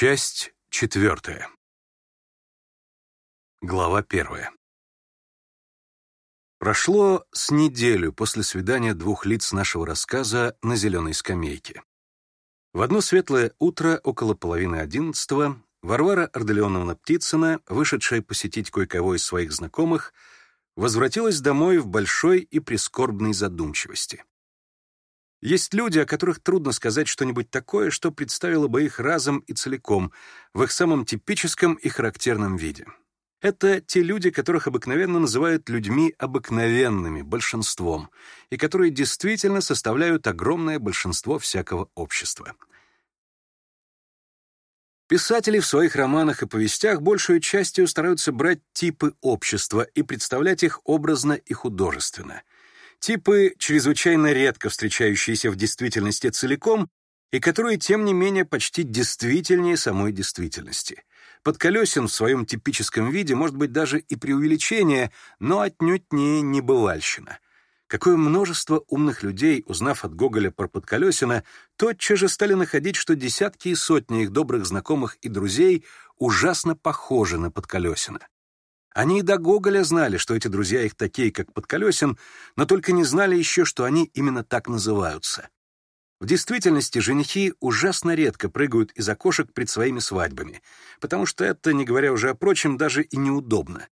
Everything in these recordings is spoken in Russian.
Часть четвертая. Глава первая. Прошло с неделю после свидания двух лиц нашего рассказа на зеленой скамейке. В одно светлое утро, около половины одиннадцатого, Варвара Арделеоновна Птицына, вышедшая посетить кое-кого из своих знакомых, возвратилась домой в большой и прискорбной задумчивости. Есть люди, о которых трудно сказать что-нибудь такое, что представило бы их разом и целиком, в их самом типическом и характерном виде. Это те люди, которых обыкновенно называют людьми обыкновенными, большинством, и которые действительно составляют огромное большинство всякого общества. Писатели в своих романах и повестях большую частью стараются брать типы общества и представлять их образно и художественно типы, чрезвычайно редко встречающиеся в действительности целиком и которые, тем не менее, почти действительнее самой действительности. Подколесен в своем типическом виде может быть даже и преувеличение, но отнюдь не небывальщина. Какое множество умных людей, узнав от Гоголя про Подколесина, тотчас же стали находить, что десятки и сотни их добрых знакомых и друзей ужасно похожи на Подколесина. Они и до Гоголя знали, что эти друзья их такие, как Подколесин, но только не знали еще, что они именно так называются. В действительности женихи ужасно редко прыгают из окошек пред своими свадьбами, потому что это, не говоря уже о прочем, даже и неудобно.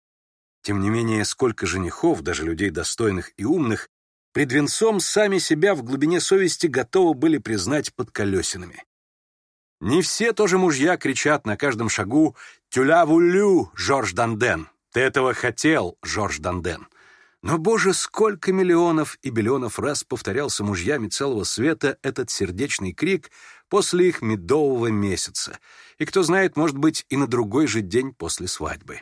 Тем не менее, сколько женихов, даже людей достойных и умных, пред венцом сами себя в глубине совести готовы были признать под колесинами. Не все тоже мужья кричат на каждом шагу «Тюля вулю, Жорж Данден!» Ты этого хотел, Жорж Данден. Но, боже, сколько миллионов и биллионов раз повторялся мужьями целого света этот сердечный крик после их медового месяца. И кто знает, может быть, и на другой же день после свадьбы.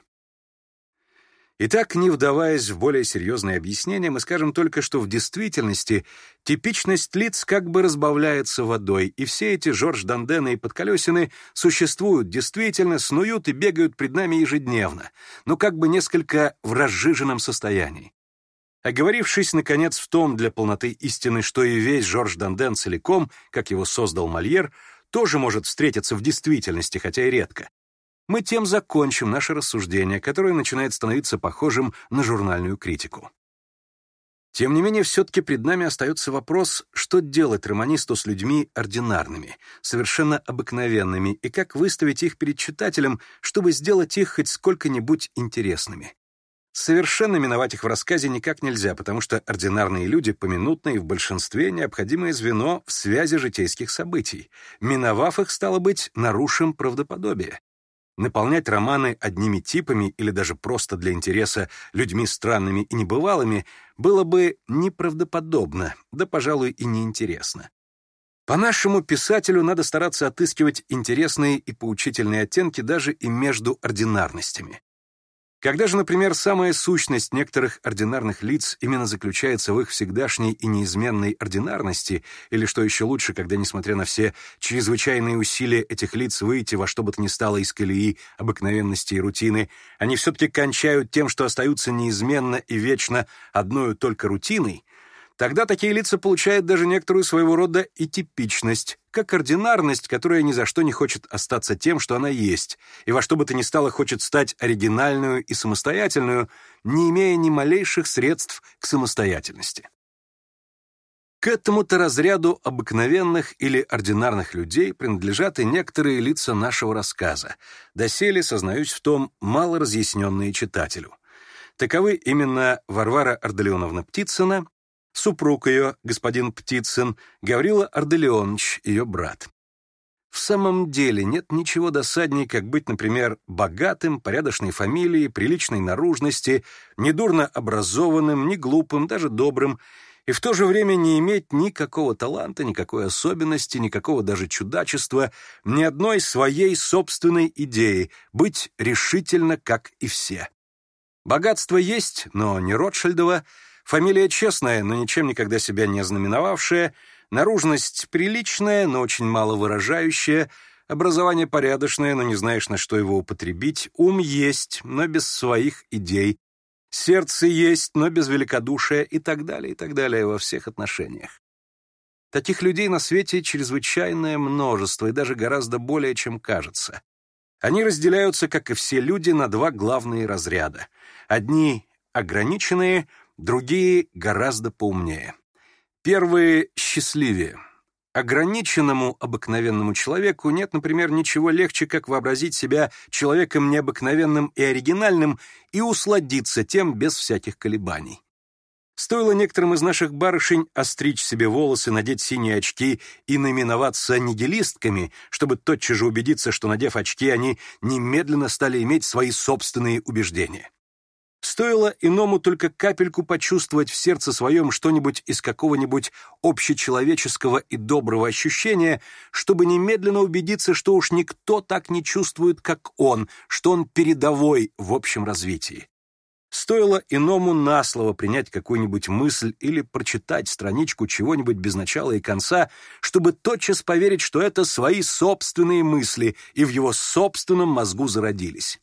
Итак, не вдаваясь в более серьезные объяснения, мы скажем только, что в действительности типичность лиц как бы разбавляется водой, и все эти Жорж Дандены и Подколесины существуют, действительно снуют и бегают пред нами ежедневно, но как бы несколько в разжиженном состоянии. Оговорившись, наконец, в том для полноты истины, что и весь Жорж Данден целиком, как его создал Мольер, тоже может встретиться в действительности, хотя и редко, мы тем закончим наше рассуждение, которое начинает становиться похожим на журнальную критику. Тем не менее, все-таки пред нами остается вопрос, что делать романисту с людьми ординарными, совершенно обыкновенными, и как выставить их перед читателем, чтобы сделать их хоть сколько-нибудь интересными. Совершенно миновать их в рассказе никак нельзя, потому что ординарные люди поминутно и в большинстве необходимое звено в связи житейских событий. Миновав их, стало быть, нарушим правдоподобие наполнять романы одними типами или даже просто для интереса людьми странными и небывалыми было бы неправдоподобно, да, пожалуй, и неинтересно. По-нашему писателю надо стараться отыскивать интересные и поучительные оттенки даже и между ординарностями. Когда же, например, самая сущность некоторых ординарных лиц именно заключается в их всегдашней и неизменной ординарности, или, что еще лучше, когда, несмотря на все чрезвычайные усилия этих лиц выйти во что бы то ни стало из колеи, обыкновенности и рутины, они все-таки кончают тем, что остаются неизменно и вечно одной только рутиной — Тогда такие лица получают даже некоторую своего рода и типичность, как ординарность, которая ни за что не хочет остаться тем, что она есть, и во что бы то ни стало хочет стать оригинальную и самостоятельную, не имея ни малейших средств к самостоятельности. К этому-то разряду обыкновенных или ординарных людей принадлежат и некоторые лица нашего рассказа, доселе, сознаюсь в том, мало разъясненные читателю. Таковы именно Варвара Арделеоновна Птицына Супруг ее, господин Птицын, Гаврила Арделеонович, ее брат. В самом деле нет ничего досаднее, как быть, например, богатым, порядочной фамилией, приличной наружности, недурно образованным, не глупым, даже добрым, и в то же время не иметь никакого таланта, никакой особенности, никакого даже чудачества, ни одной своей собственной идеи, быть решительно, как и все. Богатство есть, но не Ротшильдова — Фамилия честная, но ничем никогда себя не ознаменовавшая, наружность приличная, но очень мало выражающая, образование порядочное, но не знаешь, на что его употребить, ум есть, но без своих идей, сердце есть, но без великодушия и так далее, и так далее во всех отношениях. Таких людей на свете чрезвычайное множество и даже гораздо более, чем кажется. Они разделяются, как и все люди, на два главные разряда. Одни — ограниченные — другие гораздо поумнее. Первые счастливее. Ограниченному обыкновенному человеку нет, например, ничего легче, как вообразить себя человеком необыкновенным и оригинальным и усладиться тем без всяких колебаний. Стоило некоторым из наших барышень остричь себе волосы, надеть синие очки и наименоваться нигилистками, чтобы тотчас же убедиться, что, надев очки, они немедленно стали иметь свои собственные убеждения. Стоило иному только капельку почувствовать в сердце своем что-нибудь из какого-нибудь общечеловеческого и доброго ощущения, чтобы немедленно убедиться, что уж никто так не чувствует, как он, что он передовой в общем развитии. Стоило иному на слово принять какую-нибудь мысль или прочитать страничку чего-нибудь без начала и конца, чтобы тотчас поверить, что это свои собственные мысли и в его собственном мозгу зародились.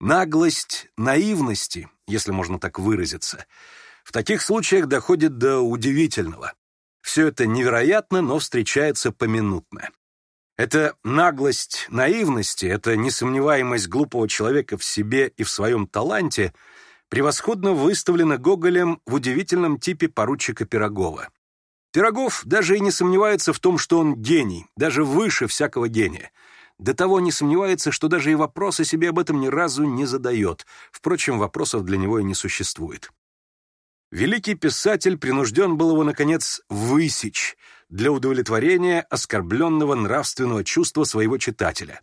Наглость наивности, если можно так выразиться, в таких случаях доходит до удивительного. Все это невероятно, но встречается поминутно. Это наглость наивности, это несомневаемость глупого человека в себе и в своем таланте превосходно выставлена Гоголем в удивительном типе поручика Пирогова. Пирогов даже и не сомневается в том, что он гений, даже выше всякого гения — до того не сомневается, что даже и вопросы себе об этом ни разу не задает. Впрочем, вопросов для него и не существует. Великий писатель принужден был его, наконец, высечь для удовлетворения оскорбленного нравственного чувства своего читателя.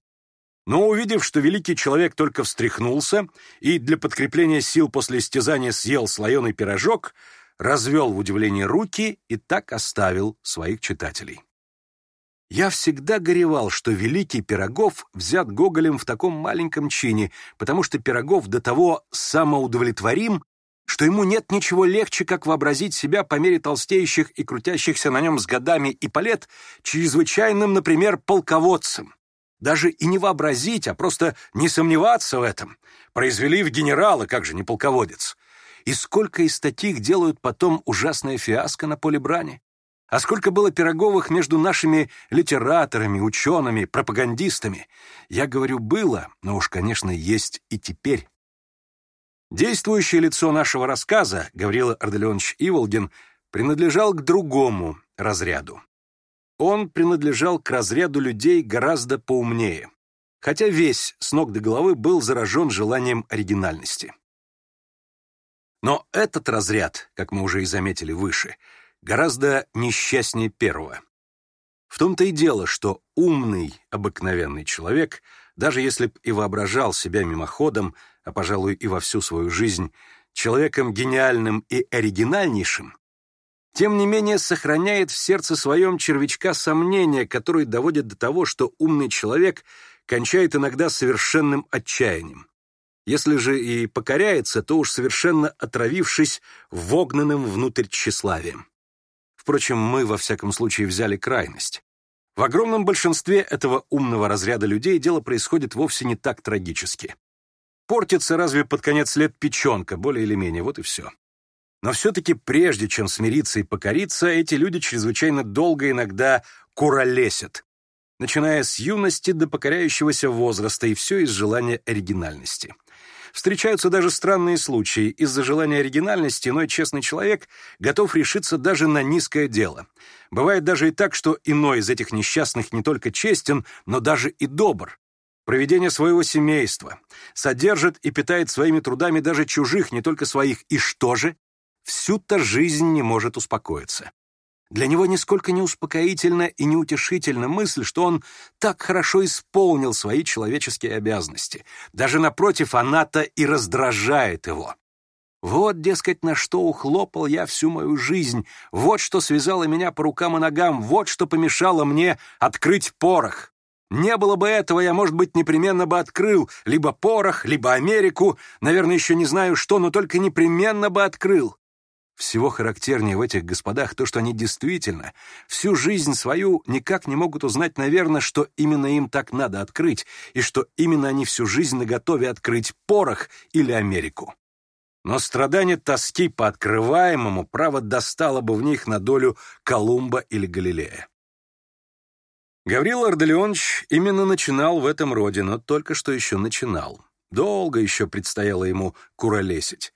Но увидев, что великий человек только встряхнулся и для подкрепления сил после истязания съел слоеный пирожок, развел в удивлении руки и так оставил своих читателей. Я всегда горевал, что великий Пирогов взят Гоголем в таком маленьком чине, потому что Пирогов до того самоудовлетворим, что ему нет ничего легче, как вообразить себя по мере толстеющих и крутящихся на нем с годами и палет чрезвычайным, например, полководцем. Даже и не вообразить, а просто не сомневаться в этом. Произвели в генералы, как же не полководец. И сколько из таких делают потом ужасное фиаско на поле брани. А сколько было Пироговых между нашими литераторами, учеными, пропагандистами? Я говорю «было», но уж, конечно, есть и теперь. Действующее лицо нашего рассказа, Гаврила Арделеонович Иволгин, принадлежал к другому разряду. Он принадлежал к разряду людей гораздо поумнее, хотя весь с ног до головы был заражен желанием оригинальности. Но этот разряд, как мы уже и заметили выше – гораздо несчастнее первого. В том-то и дело, что умный, обыкновенный человек, даже если б и воображал себя мимоходом, а, пожалуй, и во всю свою жизнь, человеком гениальным и оригинальнейшим, тем не менее сохраняет в сердце своем червячка сомнения, который доводит до того, что умный человек кончает иногда совершенным отчаянием. Если же и покоряется, то уж совершенно отравившись вогнанным внутрь тщеславием. Впрочем, мы, во всяком случае, взяли крайность. В огромном большинстве этого умного разряда людей дело происходит вовсе не так трагически. Портится разве под конец лет печенка, более или менее, вот и все. Но все-таки прежде, чем смириться и покориться, эти люди чрезвычайно долго иногда куролесят, начиная с юности до покоряющегося возраста и все из желания оригинальности. Встречаются даже странные случаи. Из-за желания оригинальности иной честный человек готов решиться даже на низкое дело. Бывает даже и так, что иной из этих несчастных не только честен, но даже и добр. Проведение своего семейства. Содержит и питает своими трудами даже чужих, не только своих. И что же? Всю-то жизнь не может успокоиться. Для него нисколько не успокоительна и неутешительна мысль, что он так хорошо исполнил свои человеческие обязанности. Даже напротив, она-то и раздражает его. Вот, дескать, на что ухлопал я всю мою жизнь, вот что связало меня по рукам и ногам, вот что помешало мне открыть порох. Не было бы этого, я, может быть, непременно бы открыл либо порох, либо Америку, наверное, еще не знаю что, но только непременно бы открыл. Всего характернее в этих господах то, что они действительно всю жизнь свою никак не могут узнать, наверное, что именно им так надо открыть, и что именно они всю жизнь наготове открыть порох или Америку. Но страдание тоски по открываемому право достало бы в них на долю Колумба или Галилея. Гаврил Арделеонович именно начинал в этом роде, но только что еще начинал. Долго еще предстояло ему куролесить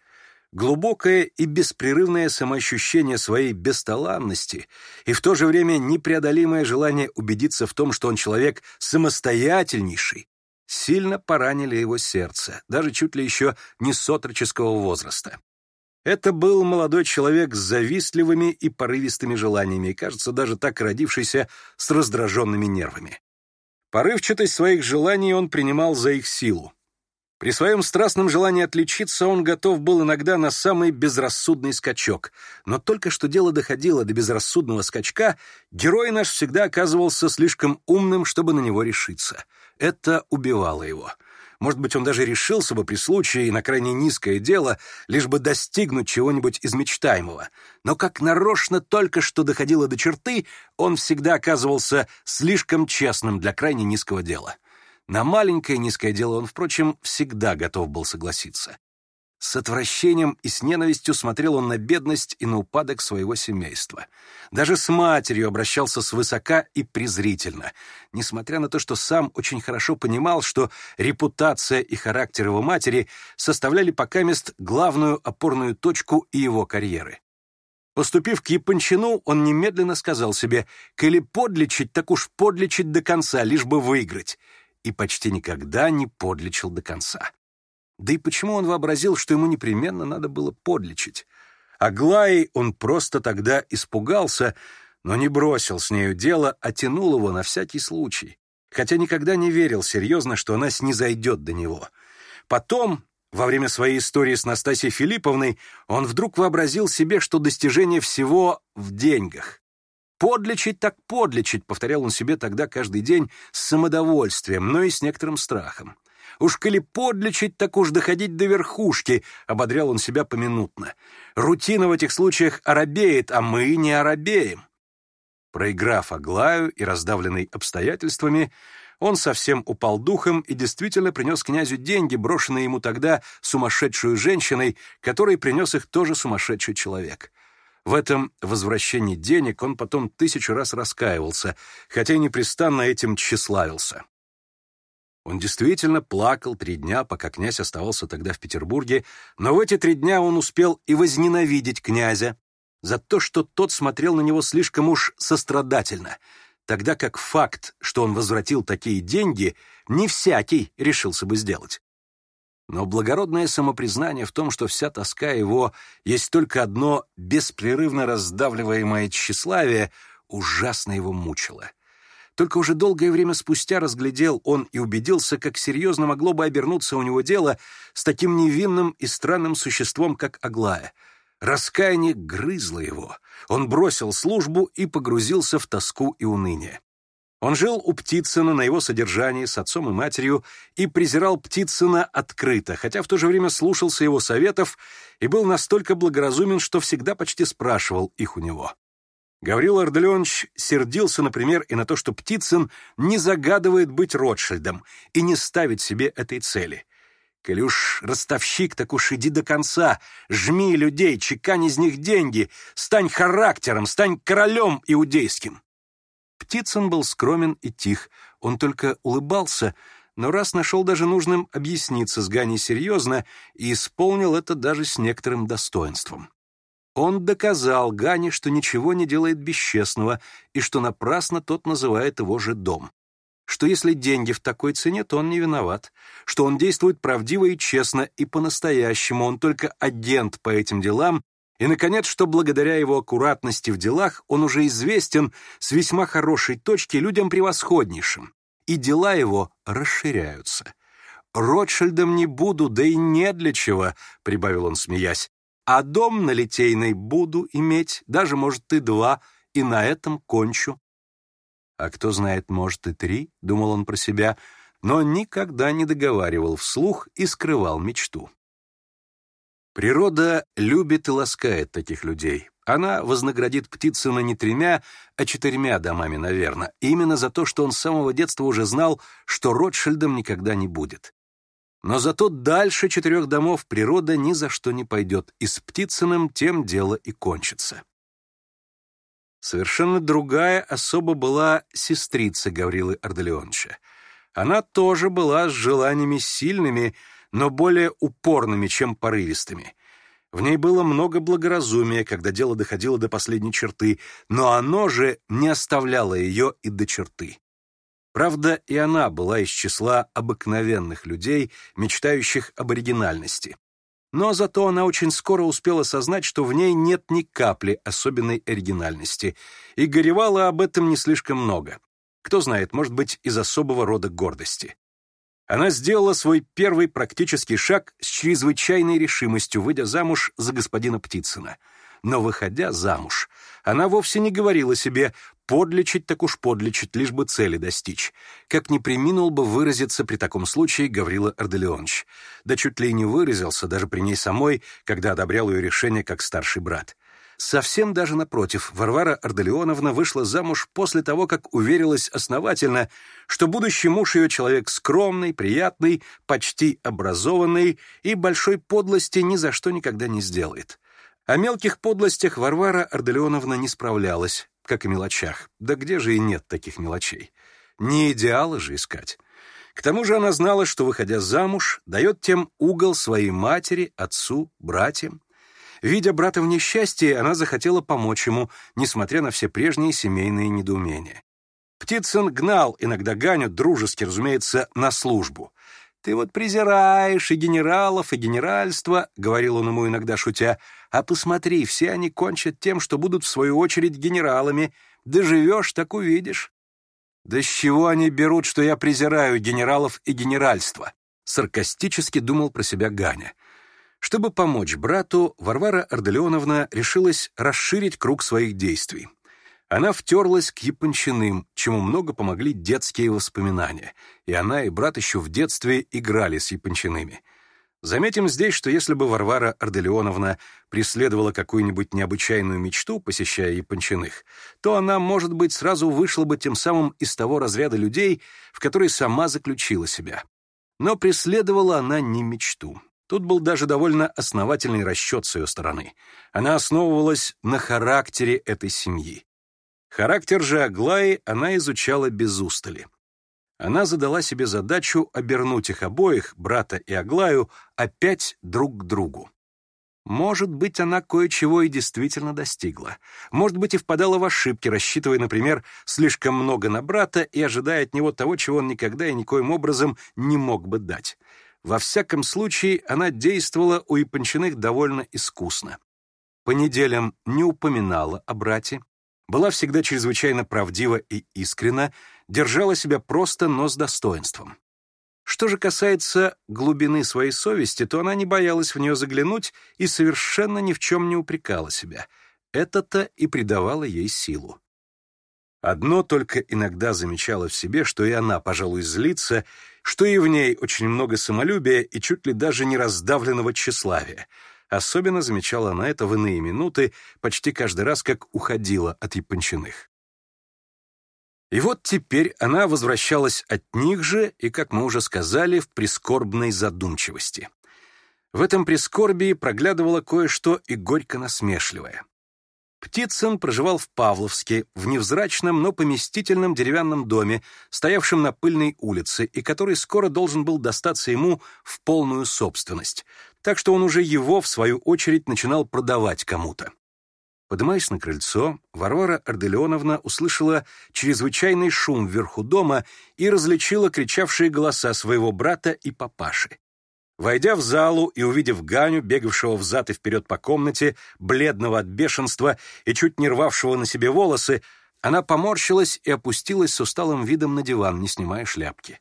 глубокое и беспрерывное самоощущение своей бесталанности и в то же время непреодолимое желание убедиться в том, что он человек самостоятельнейший, сильно поранили его сердце, даже чуть ли еще не сотроческого возраста. Это был молодой человек с завистливыми и порывистыми желаниями, кажется, даже так родившийся с раздраженными нервами. Порывчатость своих желаний он принимал за их силу, при своем страстном желании отличиться он готов был иногда на самый безрассудный скачок. Но только что дело доходило до безрассудного скачка, герой наш всегда оказывался слишком умным, чтобы на него решиться. Это убивало его. Может быть, он даже решился бы при случае и на крайне низкое дело, лишь бы достигнуть чего-нибудь из мечтаемого. Но как нарочно только что доходило до черты, он всегда оказывался слишком честным для крайне низкого дела. На маленькое низкое дело он, впрочем, всегда готов был согласиться. С отвращением и с ненавистью смотрел он на бедность и на упадок своего семейства. Даже с матерью обращался свысока и презрительно, несмотря на то, что сам очень хорошо понимал, что репутация и характер его матери составляли покамест главную опорную точку и его карьеры. Поступив к Япончину, он немедленно сказал себе, «Коли подлечить, так уж подлечить до конца, лишь бы выиграть» и почти никогда не подлечил до конца. Да и почему он вообразил, что ему непременно надо было подлечить? Аглаей он просто тогда испугался, но не бросил с нею дело, а тянул его на всякий случай, хотя никогда не верил серьезно, что она снизойдет до него. Потом, во время своей истории с Настасьей Филипповной, он вдруг вообразил себе, что достижение всего в деньгах. Подлечить так подлечить, повторял он себе тогда каждый день с самодовольствием, но и с некоторым страхом. Уж коли подлечить, так уж доходить до верхушки, ободрял он себя поминутно. Рутина в этих случаях оробеет, а мы не оробеем. Проиграв Аглаю и раздавленный обстоятельствами, он совсем упал духом и действительно принес князю деньги, брошенные ему тогда сумасшедшую женщиной, которой принес их тоже сумасшедший человек. В этом возвращении денег он потом тысячу раз раскаивался, хотя и непрестанно этим тщеславился. Он действительно плакал три дня, пока князь оставался тогда в Петербурге, но в эти три дня он успел и возненавидеть князя за то, что тот смотрел на него слишком уж сострадательно, тогда как факт, что он возвратил такие деньги, не всякий решился бы сделать. Но благородное самопризнание в том, что вся тоска его есть только одно беспрерывно раздавливаемое тщеславие, ужасно его мучило. Только уже долгое время спустя разглядел он и убедился, как серьезно могло бы обернуться у него дело с таким невинным и странным существом, как Аглая. Раскаяние грызло его. Он бросил службу и погрузился в тоску и уныние. Он жил у Птицына на его содержании с отцом и матерью и презирал Птицына открыто, хотя в то же время слушался его советов и был настолько благоразумен, что всегда почти спрашивал их у него. Гаврил Арделеонович сердился, например, и на то, что Птицын не загадывает быть Ротшильдом и не ставит себе этой цели. «Коли уж ростовщик, так уж иди до конца, жми людей, чекань из них деньги, стань характером, стань королем иудейским». Птицын был скромен и тих, он только улыбался, но раз нашел даже нужным объясниться с Ганей серьезно и исполнил это даже с некоторым достоинством. Он доказал Гане, что ничего не делает бесчестного и что напрасно тот называет его же дом. Что если деньги в такой цене, то он не виноват, что он действует правдиво и честно, и по-настоящему он только агент по этим делам и, наконец, что благодаря его аккуратности в делах он уже известен с весьма хорошей точки людям превосходнейшим, и дела его расширяются. «Ротшильдом не буду, да и не для чего», — прибавил он, смеясь, «а дом на Литейной буду иметь, даже, может, и два, и на этом кончу». «А кто знает, может, и три», — думал он про себя, но никогда не договаривал вслух и скрывал мечту. Природа любит и ласкает таких людей. Она вознаградит Птицына не тремя, а четырьмя домами, наверное, именно за то, что он с самого детства уже знал, что Ротшильдом никогда не будет. Но зато дальше четырех домов природа ни за что не пойдет, и с Птицыным тем дело и кончится. Совершенно другая особа была сестрица Гаврилы Арделеоновича. Она тоже была с желаниями сильными, но более упорными, чем порывистыми. В ней было много благоразумия, когда дело доходило до последней черты, но оно же не оставляло ее и до черты. Правда, и она была из числа обыкновенных людей, мечтающих об оригинальности. Но зато она очень скоро успела сознать, что в ней нет ни капли особенной оригинальности, и горевала об этом не слишком много. Кто знает, может быть, из особого рода гордости. Она сделала свой первый практический шаг с чрезвычайной решимостью, выйдя замуж за господина Птицына. Но, выходя замуж, она вовсе не говорила себе «подлечить так уж подлечить, лишь бы цели достичь», как не приминул бы выразиться при таком случае Гаврила Арделеонович. Да чуть ли и не выразился даже при ней самой, когда одобрял ее решение как старший брат. Совсем даже напротив, Варвара Арделеоновна вышла замуж после того, как уверилась основательно, что будущий муж ее человек скромный, приятный, почти образованный и большой подлости ни за что никогда не сделает. О мелких подлостях Варвара Арделеоновна не справлялась, как и мелочах. Да где же и нет таких мелочей? Не идеалы же искать. К тому же она знала, что, выходя замуж, дает тем угол своей матери, отцу, братьям. Видя брата в несчастье, она захотела помочь ему, несмотря на все прежние семейные недоумения. Птицын гнал иногда Ганю, дружески, разумеется, на службу. «Ты вот презираешь и генералов, и генеральство», — говорил он ему иногда шутя, «а посмотри, все они кончат тем, что будут в свою очередь генералами. Доживешь, так увидишь». «Да с чего они берут, что я презираю генералов и генеральство?» — саркастически думал про себя Ганя. Чтобы помочь брату, Варвара Арделеоновна решилась расширить круг своих действий. Она втерлась к Япончиным, чему много помогли детские воспоминания, и она и брат еще в детстве играли с Япончиными. Заметим здесь, что если бы Варвара Арделеоновна преследовала какую-нибудь необычайную мечту, посещая Япончиных, то она, может быть, сразу вышла бы тем самым из того разряда людей, в который сама заключила себя. Но преследовала она не мечту, Тут был даже довольно основательный расчет с ее стороны. Она основывалась на характере этой семьи. Характер же Аглаи она изучала без устали. Она задала себе задачу обернуть их обоих, брата и Аглаю, опять друг к другу. Может быть, она кое-чего и действительно достигла. Может быть, и впадала в ошибки, рассчитывая, например, слишком много на брата и ожидая от него того, чего он никогда и никоим образом не мог бы дать. Во всяком случае, она действовала у Япончиных довольно искусно. По неделям не упоминала о брате, была всегда чрезвычайно правдива и искренна, держала себя просто, но с достоинством. Что же касается глубины своей совести, то она не боялась в нее заглянуть и совершенно ни в чем не упрекала себя. Это-то и придавало ей силу. Одно только иногда замечала в себе, что и она, пожалуй, злится что и в ней очень много самолюбия и чуть ли даже не раздавленного тщеславия. Особенно замечала она это в иные минуты, почти каждый раз, как уходила от Япончиных. И вот теперь она возвращалась от них же и, как мы уже сказали, в прискорбной задумчивости. В этом прискорбии проглядывало кое-что и горько насмешливое. Птицын проживал в Павловске, в невзрачном, но поместительном деревянном доме, стоявшем на пыльной улице, и который скоро должен был достаться ему в полную собственность, так что он уже его, в свою очередь, начинал продавать кому-то. Поднимаясь на крыльцо, Варвара Арделеоновна услышала чрезвычайный шум вверху дома и различила кричавшие голоса своего брата и папаши. Войдя в залу и увидев Ганю, бегавшего взад и вперед по комнате, бледного от бешенства и чуть не рвавшего на себе волосы, она поморщилась и опустилась с усталым видом на диван, не снимая шляпки.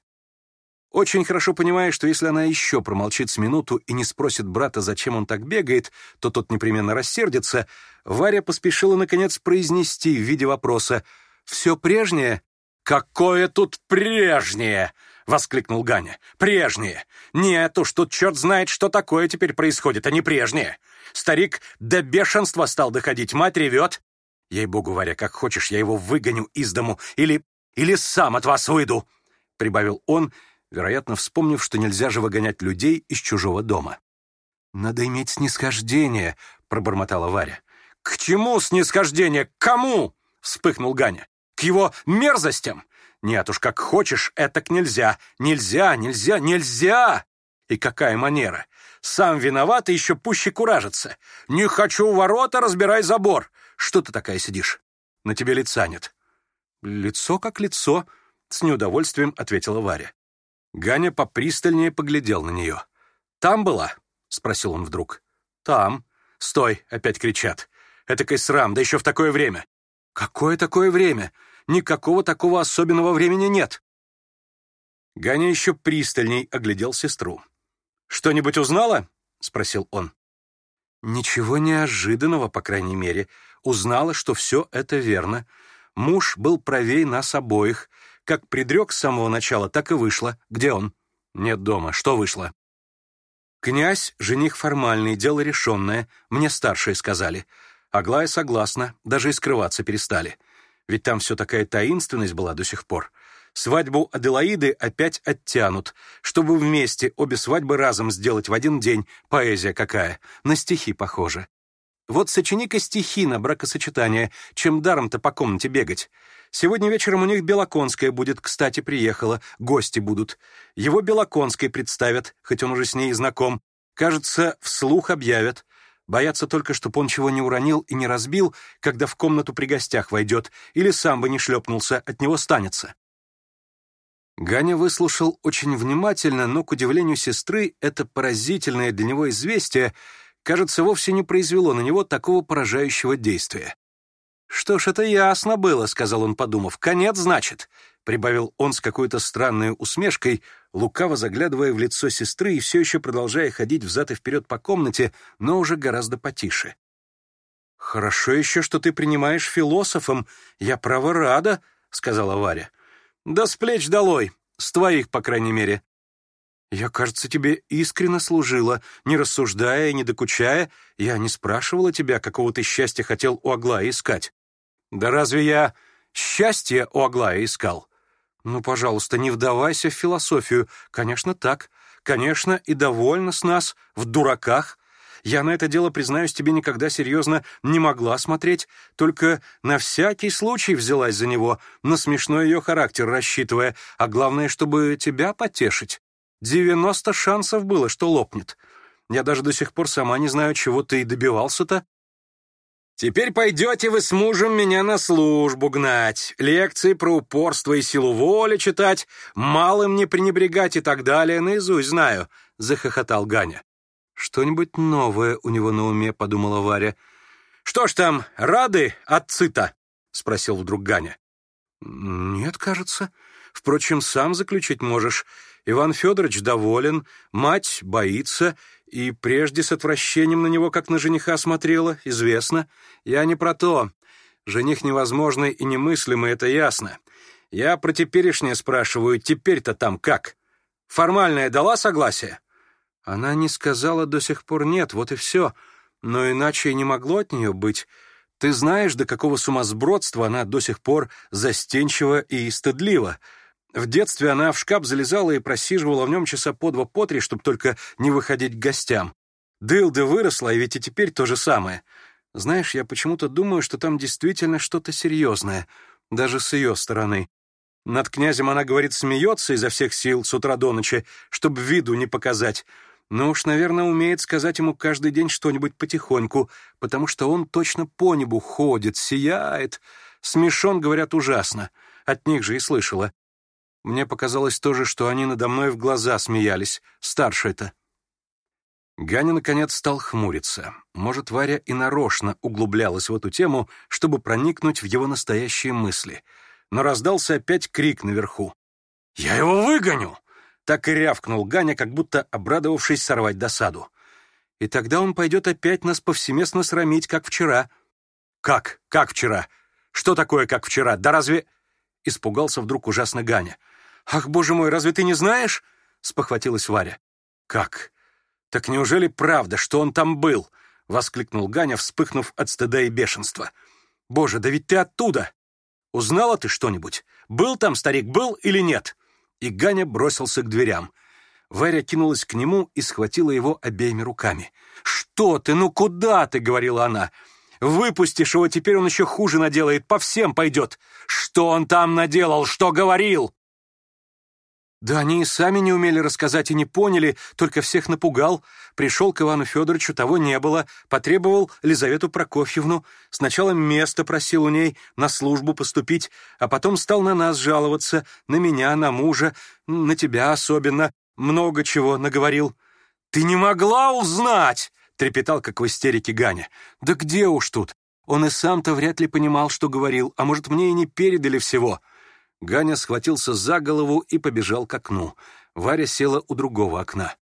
Очень хорошо понимая, что если она еще промолчит с минуту и не спросит брата, зачем он так бегает, то тот непременно рассердится, Варя поспешила, наконец, произнести в виде вопроса «Все прежнее?» «Какое тут прежнее!» — воскликнул Ганя. «Прежние! Нет уж, тут черт знает, что такое теперь происходит, а не прежние! Старик до бешенства стал доходить, мать ревет!» «Ей-богу, Варя, как хочешь, я его выгоню из дому или... или сам от вас выйду!» — прибавил он, вероятно, вспомнив, что нельзя же выгонять людей из чужого дома. «Надо иметь снисхождение», — пробормотала Варя. «К чему снисхождение? К кому?» — вспыхнул Ганя. «К его мерзостям? Нет уж, как хочешь, это к нельзя. Нельзя, нельзя, нельзя! И какая манера! Сам виноват и еще пуще куражится. Не хочу ворота, разбирай забор. Что ты такая сидишь? На тебе лица нет. Лицо как лицо, с неудовольствием ответила Варя. Ганя попристальнее поглядел на нее. «Там была?» — спросил он вдруг. «Там». «Стой!» — опять кричат. «Этакой срам, да еще в такое время!» «Какое такое время?» никакого такого особенного времени нет». Ганя еще пристальней оглядел сестру. «Что-нибудь узнала?» — спросил он. «Ничего неожиданного, по крайней мере. Узнала, что все это верно. Муж был правей нас обоих. Как предрек с самого начала, так и вышло. Где он?» «Нет дома. Что вышло?» «Князь, жених формальный, дело решенное. Мне старшие сказали. Аглая согласна, даже и скрываться перестали ведь там все такая таинственность была до сих пор. Свадьбу Аделаиды опять оттянут, чтобы вместе обе свадьбы разом сделать в один день. Поэзия какая, на стихи похоже. Вот сочини-ка стихи на бракосочетание, чем даром-то по комнате бегать. Сегодня вечером у них Белоконская будет, кстати, приехала, гости будут. Его Белоконской представят, хоть он уже с ней знаком. Кажется, вслух объявят. Бояться только, чтоб он чего не уронил и не разбил, когда в комнату при гостях войдет, или сам бы не шлепнулся, от него станется. Ганя выслушал очень внимательно, но, к удивлению сестры, это поразительное для него известие, кажется, вовсе не произвело на него такого поражающего действия. «Что ж, это ясно было», — сказал он, подумав. «Конец, значит прибавил он с какой-то странной усмешкой, лукаво заглядывая в лицо сестры и все еще продолжая ходить взад и вперед по комнате, но уже гораздо потише. «Хорошо еще, что ты принимаешь философом. Я, право, рада», — сказала Варя. «Да с плеч долой! С твоих, по крайней мере!» «Я, кажется, тебе искренно служила, не рассуждая, и не докучая. Я не спрашивала тебя, какого ты счастья хотел у Аглая искать». «Да разве я счастье у Аглая искал?» «Ну, пожалуйста, не вдавайся в философию. Конечно, так. Конечно, и довольно с нас, в дураках. Я на это дело, признаюсь, тебе никогда серьезно не могла смотреть, только на всякий случай взялась за него, на смешной ее характер рассчитывая, а главное, чтобы тебя потешить. 90 шансов было, что лопнет. Я даже до сих пор сама не знаю, чего ты и добивался-то. Теперь пойдете вы с мужем меня на службу гнать, лекции про упорство и силу воли читать, малым не пренебрегать и так далее, наизусть знаю», — захохотал Ганя. «Что-нибудь новое у него на уме», — подумала Варя. «Что ж там, рады отцы-то?» — спросил вдруг Ганя. «Нет, кажется. Впрочем, сам заключить можешь. Иван Федорович доволен, мать боится, и прежде с отвращением на него, как на жениха, смотрела, известно. Я не про то. Жених невозможный и немыслимый, это ясно. Я про теперешнее спрашиваю, теперь-то там как? Формальное дала согласие?» Она не сказала до сих пор «нет», вот и все. Но иначе и не могло от нее быть. Ты знаешь, до какого сумасбродства она до сих пор застенчива и стыдлива. В детстве она в шкаф залезала и просиживала в нем часа по два по три, чтобы только не выходить к гостям. Дылда выросла, и ведь и теперь то же самое. Знаешь, я почему-то думаю, что там действительно что-то серьезное, даже с ее стороны. Над князем она, говорит, смеется изо всех сил с утра до ночи, чтобы виду не показать. Но уж, наверное, умеет сказать ему каждый день что-нибудь потихоньку, потому что он точно по небу ходит, сияет. Смешон, говорят, ужасно. От них же и слышала. Мне показалось тоже, что они надо мной в глаза смеялись. Старше это. Ганя, наконец, стал хмуриться. Может, Варя и нарочно углублялась в эту тему, чтобы проникнуть в его настоящие мысли. Но раздался опять крик наверху. «Я его выгоню!» Так и рявкнул Ганя, как будто обрадовавшись сорвать досаду. «И тогда он пойдет опять нас повсеместно срамить, как вчера». «Как? Как вчера? Что такое, как вчера? Да разве...» Испугался вдруг ужасно Ганя. «Ах, боже мой, разве ты не знаешь?» — спохватилась Варя. «Как? Так неужели правда, что он там был?» — воскликнул Ганя, вспыхнув от стыда и бешенства. «Боже, да ведь ты оттуда! Узнала ты что-нибудь? Был там старик, был или нет?» И Ганя бросился к дверям. Варя кинулась к нему и схватила его обеими руками. «Что ты? Ну куда ты?» — говорила она. «Выпустишь его, теперь он еще хуже наделает, по всем пойдет. Что он там наделал? Что говорил?» Да они и сами не умели рассказать и не поняли, только всех напугал. Пришел к Ивану Федоровичу, того не было. Потребовал Лизавету Прокофьевну. Сначала место просил у ней на службу поступить, а потом стал на нас жаловаться, на меня, на мужа, на тебя особенно. Много чего наговорил. «Ты не могла узнать!» — трепетал, как в истерике Ганя. «Да где уж тут? Он и сам-то вряд ли понимал, что говорил, а может, мне и не передали всего». Ганя схватился за голову и побежал к окну. Варя села у другого окна.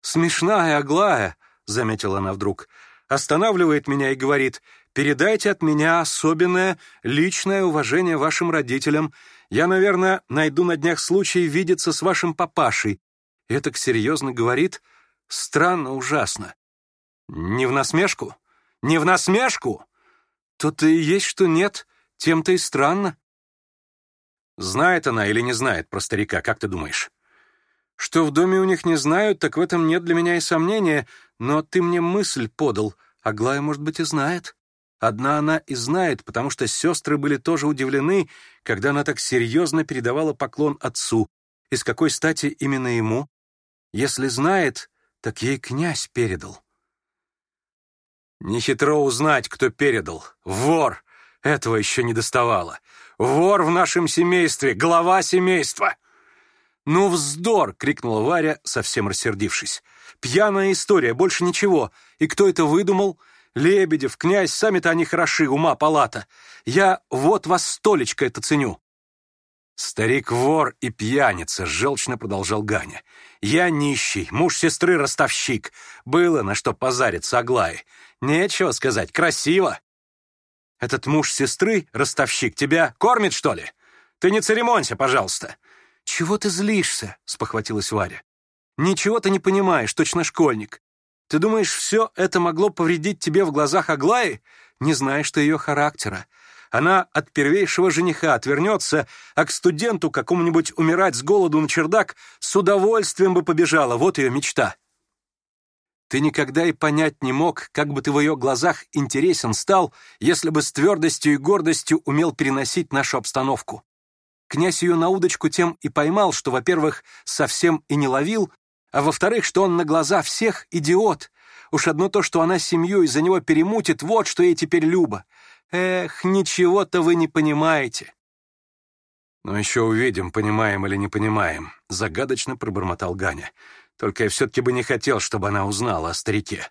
«Смешная Аглая», — заметила она вдруг, — «останавливает меня и говорит, передайте от меня особенное личное уважение вашим родителям. Я, наверное, найду на днях случай видеться с вашим папашей». Это так серьезно говорит, странно, ужасно. «Не в насмешку? Не в насмешку?» «То-то и есть, что нет, тем-то и странно». Знает она или не знает про старика, как ты думаешь? Что в доме у них не знают, так в этом нет для меня и сомнения, но ты мне мысль подал. А Глая может быть, и знает. Одна она и знает, потому что сестры были тоже удивлены, когда она так серьезно передавала поклон отцу. Из какой стати именно ему? Если знает, так ей князь передал. Нехитро узнать, кто передал. Вор! Этого еще не доставало. Вор в нашем семействе, глава семейства!» «Ну вздор!» — крикнула Варя, совсем рассердившись. «Пьяная история, больше ничего. И кто это выдумал?» «Лебедев, князь, сами-то они хороши, ума палата. Я вот вас столечко это ценю». «Старик-вор и пьяница», — желчно продолжал Ганя. «Я нищий, муж сестры ростовщик. Было на что позариться Аглае. Нечего сказать, красиво. Этот муж сестры, ростовщик, тебя кормит, что ли? Ты не церемонься, пожалуйста. Чего ты злишься? спохватилась Варя. Ничего ты не понимаешь, точно школьник. Ты думаешь, все это могло повредить тебе в глазах Аглаи? Не знаешь ты ее характера. Она от первейшего жениха отвернется, а к студенту какому-нибудь умирать с голоду на чердак с удовольствием бы побежала. Вот ее мечта. Ты никогда и понять не мог, как бы ты в ее глазах интересен стал, если бы с твердостью и гордостью умел переносить нашу обстановку. Князь ее на удочку тем и поймал, что, во-первых, совсем и не ловил, а во-вторых, что он на глаза всех идиот. Уж одно то, что она семью из-за него перемутит, вот что ей теперь Люба. Эх, ничего-то вы не понимаете. «Ну, «Но еще увидим, понимаем или не понимаем», — загадочно пробормотал Ганя. Только я все-таки бы не хотел, чтобы она узнала о старике.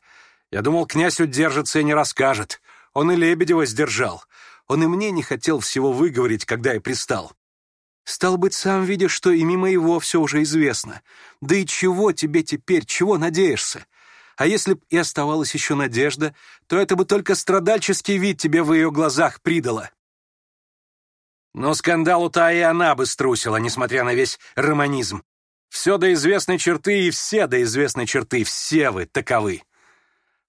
Я думал, князь удержится и не расскажет. Он и Лебедева сдержал. Он и мне не хотел всего выговорить, когда я пристал. Стал быть, сам видишь, что и мимо его все уже известно. Да и чего тебе теперь, чего надеешься? А если б и оставалась еще надежда, то это бы только страдальческий вид тебе в ее глазах придало. Но скандалу-то и она бы струсила, несмотря на весь романизм. Все до известной черты и все до известной черты, все вы таковы.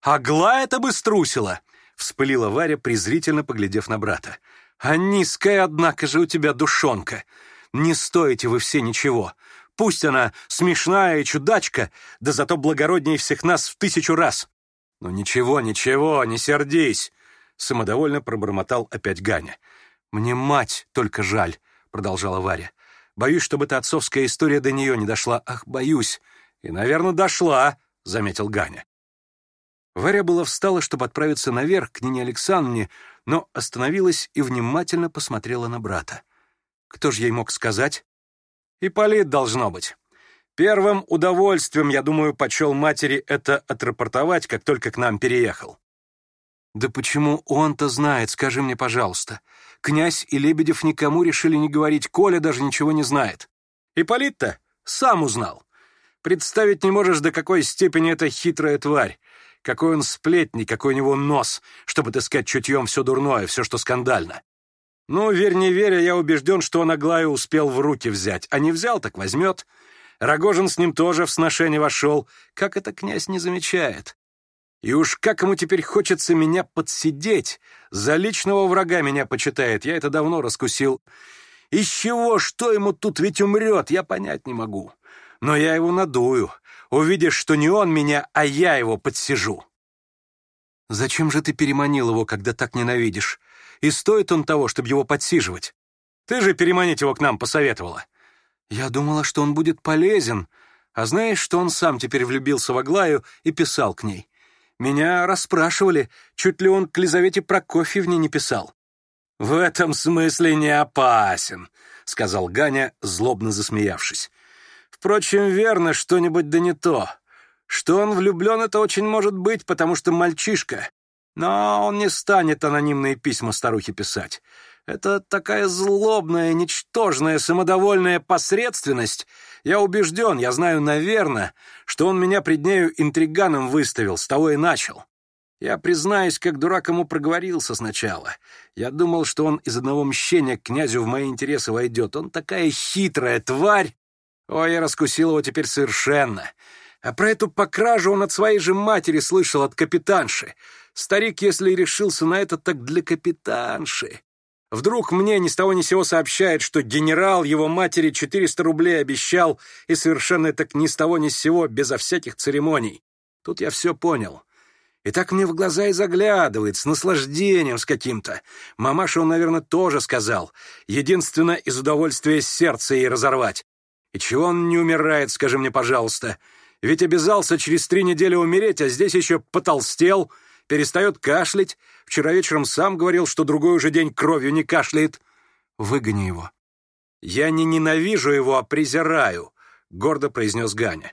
Агла это бы струсила, вспылила Варя, презрительно поглядев на брата. А низкая, однако же, у тебя душонка. Не стоите вы все ничего. Пусть она смешная и чудачка, да зато благороднее всех нас в тысячу раз. Ну ничего, ничего, не сердись, самодовольно пробормотал опять Ганя. Мне мать только жаль, продолжала Варя. Боюсь, чтобы эта отцовская история до нее не дошла. Ах, боюсь. И, наверное, дошла, — заметил Ганя. Варя была встала, чтобы отправиться наверх к Нине Александровне, но остановилась и внимательно посмотрела на брата. Кто же ей мог сказать? Ипполит должно быть. Первым удовольствием, я думаю, почел матери это отрапортовать, как только к нам переехал. «Да почему он-то знает, скажи мне, пожалуйста?» Князь и Лебедев никому решили не говорить, Коля даже ничего не знает. Ипполит-то сам узнал. Представить не можешь, до какой степени эта хитрая тварь. Какой он сплетник, какой у него нос, чтобы таскать чутьем все дурное, все, что скандально. Ну, верь не веря, я убежден, что он Аглаю успел в руки взять. А не взял, так возьмет. Рогожин с ним тоже в сношение вошел. Как это князь не замечает? И уж как ему теперь хочется меня подсидеть. За личного врага меня почитает, я это давно раскусил. Из чего, что ему тут ведь умрет, я понять не могу. Но я его надую. Увидишь, что не он меня, а я его подсижу. Зачем же ты переманил его, когда так ненавидишь? И стоит он того, чтобы его подсиживать? Ты же переманить его к нам посоветовала. Я думала, что он будет полезен. А знаешь, что он сам теперь влюбился в Аглаю и писал к ней. Меня расспрашивали, чуть ли он к Лизавете Прокофьевне не писал. «В этом смысле не опасен», — сказал Ганя, злобно засмеявшись. «Впрочем, верно, что-нибудь да не то. Что он влюблен, это очень может быть, потому что мальчишка. Но он не станет анонимные письма старухе писать. Это такая злобная, ничтожная, самодовольная посредственность. Я убежден, я знаю, наверное, что он меня пред нею интриганом выставил, с того и начал. Я, признаюсь, как дурак ему проговорился сначала. Я думал, что он из одного мщения к князю в мои интересы войдет. Он такая хитрая тварь. Ой, я раскусил его теперь совершенно. А про эту покражу он от своей же матери слышал, от капитанши. Старик, если и решился на это, так для капитанши. Вдруг мне ни с того ни сего сообщает, что генерал его матери 400 рублей обещал, и совершенно так ни с того ни с сего, безо всяких церемоний. Тут я все понял. И так мне в глаза и заглядывает, с наслаждением с каким-то. Мамаша он, наверное, тоже сказал. Единственное, из удовольствия сердце ей разорвать. И чего он не умирает, скажи мне, пожалуйста? Ведь обязался через три недели умереть, а здесь еще потолстел, — перестает кашлять. Вчера вечером сам говорил, что другой уже день кровью не кашляет. Выгони его». «Я не ненавижу его, а презираю», — гордо произнес Ганя.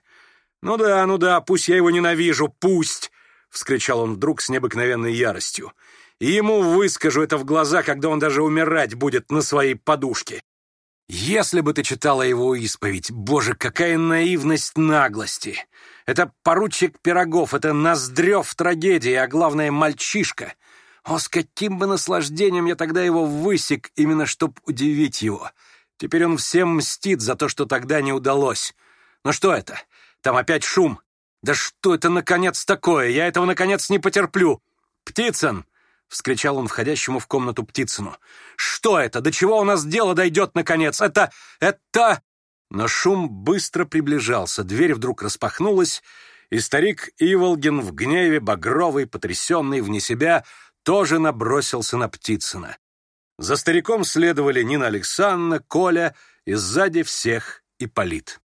«Ну да, ну да, пусть я его ненавижу, пусть!» — вскричал он вдруг с необыкновенной яростью. «И ему выскажу это в глаза, когда он даже умирать будет на своей подушке. Если бы ты читала его исповедь, боже, какая наивность наглости! Это поручик Пирогов, это Ноздрев трагедии, а главное, мальчишка. О, с каким бы наслаждением я тогда его высек, именно чтоб удивить его. Теперь он всем мстит за то, что тогда не удалось. Но что это? Там опять шум. Да что это, наконец, такое? Я этого, наконец, не потерплю. Птицын, — вскричал он входящему в комнату Птицыну. «Что это? До чего у нас дело дойдет, наконец? Это... это...» Но шум быстро приближался, дверь вдруг распахнулась, и старик Иволгин в гневе, багровый, потрясенный, вне себя, тоже набросился на Птицына. За стариком следовали Нина Александровна, Коля и сзади всех Ипполит.